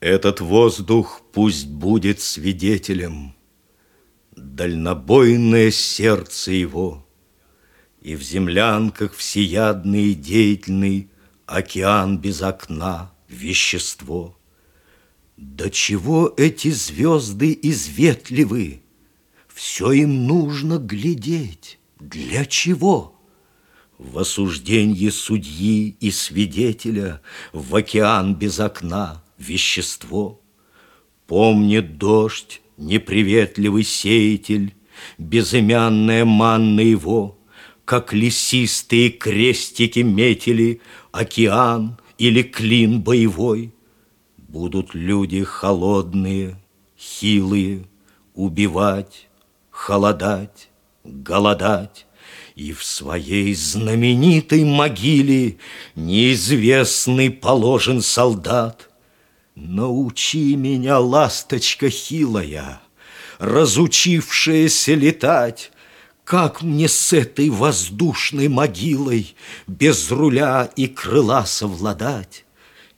Этот воздух пусть будет свидетелем, Дальнобойное сердце его, И в землянках всеядный и деятельный Океан без окна, вещество. До чего эти звезды изветливы? Все им нужно глядеть. Для чего? В осуждении судьи и свидетеля В океан без окна вещество. Помнит дождь, неприветливый сеятель, Безымянная манна его, Как лесистые крестики метили Океан или клин боевой. Будут люди холодные, хилые, Убивать, холодать, голодать, и в своей знаменитой могиле Неизвестный положен солдат. Научи меня, ласточка хилая, Разучившаяся летать, Как мне с этой воздушной могилой Без руля и крыла совладать?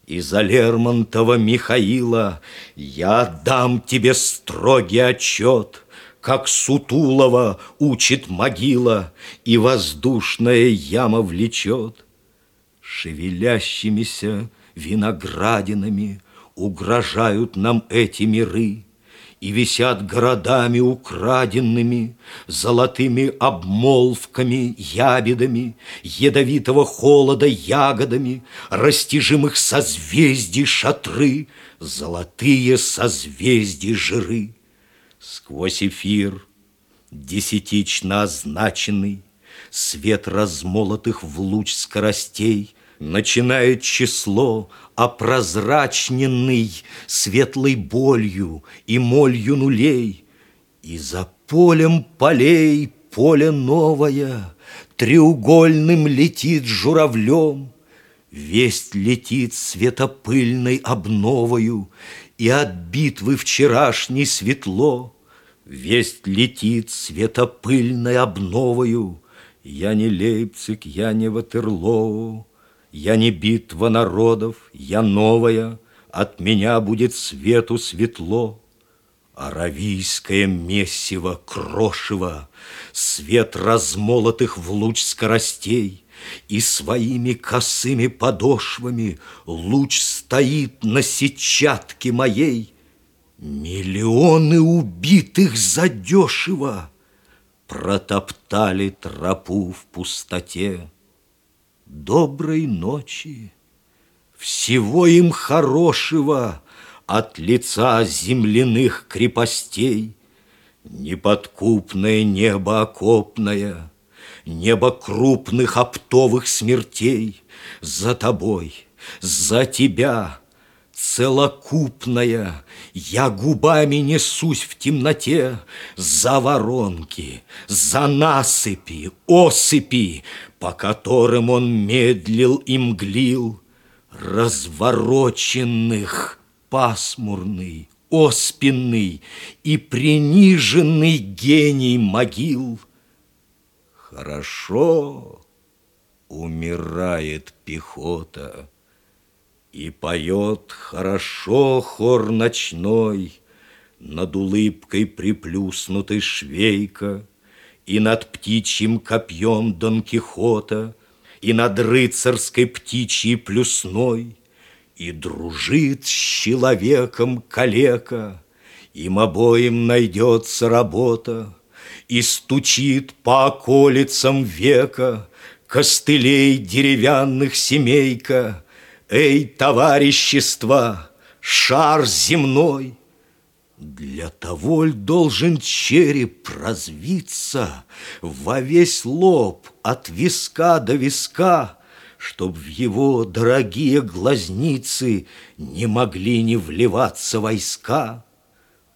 Из-за Лермонтова Михаила Я дам тебе строгий отчет — как Сутулова учит могила, И воздушная яма влечет. Шевелящимися виноградинами Угрожают нам эти миры, И висят городами украденными, Золотыми обмолвками, ябедами, Ядовитого холода ягодами, Растяжимых созвездий шатры, Золотые созвездий жиры. Сквозь эфир десятично означенный Свет размолотых в луч скоростей Начинает число опрозрачненный Светлой болью и молью нулей. И за полем полей поле новое Треугольным летит журавлем, Весть летит светопыльной обновою, И от битвы вчерашней светло. Весть летит светопыльной обновою, Я не Лейпциг, я не Ватерлоу, Я не битва народов, я новая, От меня будет свету светло. Аравийское месиво, крошево, Свет размолотых в луч скоростей, и своими косыми подошвами Луч стоит на сетчатке моей. Миллионы убитых задешево Протоптали тропу в пустоте. Доброй ночи, всего им хорошего От лица земляных крепостей. Неподкупное небо окопное — Небо крупных оптовых смертей За тобой, за тебя, целокупная, Я губами несусь в темноте За воронки, за насыпи, осыпи, По которым он медлил и мглил, Развороченных, пасмурный, оспенный И приниженный гений могил — Хорошо умирает пехота, И поет хорошо хор ночной Над улыбкой приплюснутой швейка И над птичьим копьем Дон Кихота И над рыцарской птичьей плюсной И дружит с человеком калека Им обоим найдется работа и стучит по околицам века Костылей деревянных семейка. Эй, товарищества, шар земной! Для того ль должен череп развиться Во весь лоб от виска до виска, Чтоб в его дорогие глазницы Не могли не вливаться войска?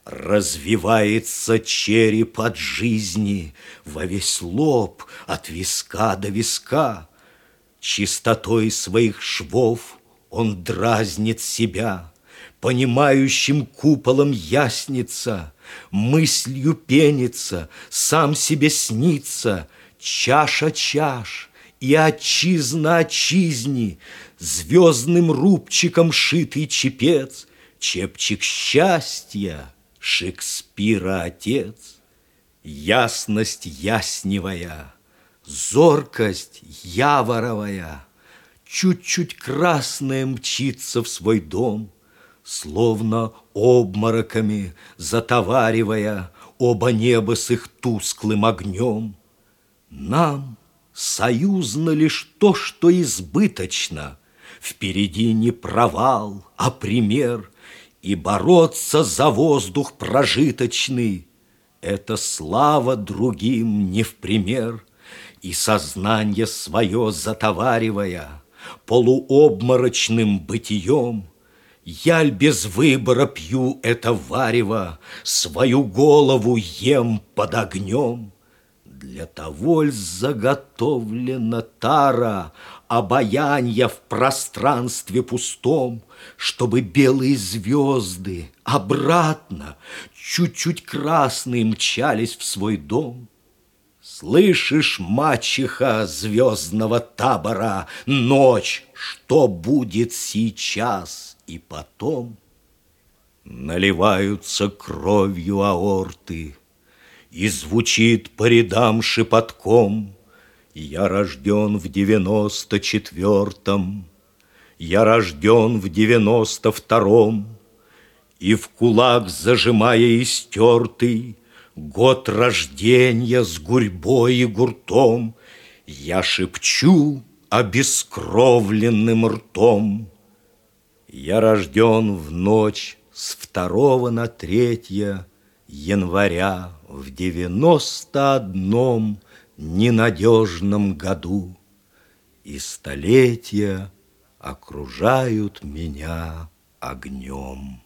Развивается череп от жизни Во весь лоб от виска до виска. Чистотой своих швов он дразнит себя, Понимающим куполом яснится, Мыслью пенится, сам себе снится, Чаша чаш и отчизна отчизни, Звездным рубчиком шитый чепец — чепчик счастья, Шекспира отец, ясность ясневая, зоркость яворовая, чуть-чуть красная мчится в свой дом, Словно обмороками затоваривая Оба неба с их тусклым огнем. Нам союзно лишь то, что избыточно, Впереди не провал, а пример, И бороться за воздух прожиточный — Это слава другим не в пример, И сознание свое затоваривая Полуобморочным бытием — я без выбора пью это варево, Свою голову ем под огнем. Для того ль заготовлена тара Обаянья в пространстве пустом, Чтобы белые звезды обратно Чуть-чуть красные мчались в свой дом? Слышишь, мачеха звездного табора, Ночь, что будет сейчас и потом? Наливаются кровью аорты, И звучит по рядам шепотком Я рожден в девяносто четвертом, Я рожден в девяносто втором, И в кулак зажимая истертый Год рождения с гурьбой и гуртом Я шепчу обескровленным ртом. Я рожден в ночь с второго на третье Января в девяносто одном Ненадежном году, И столетия окружают меня огнем.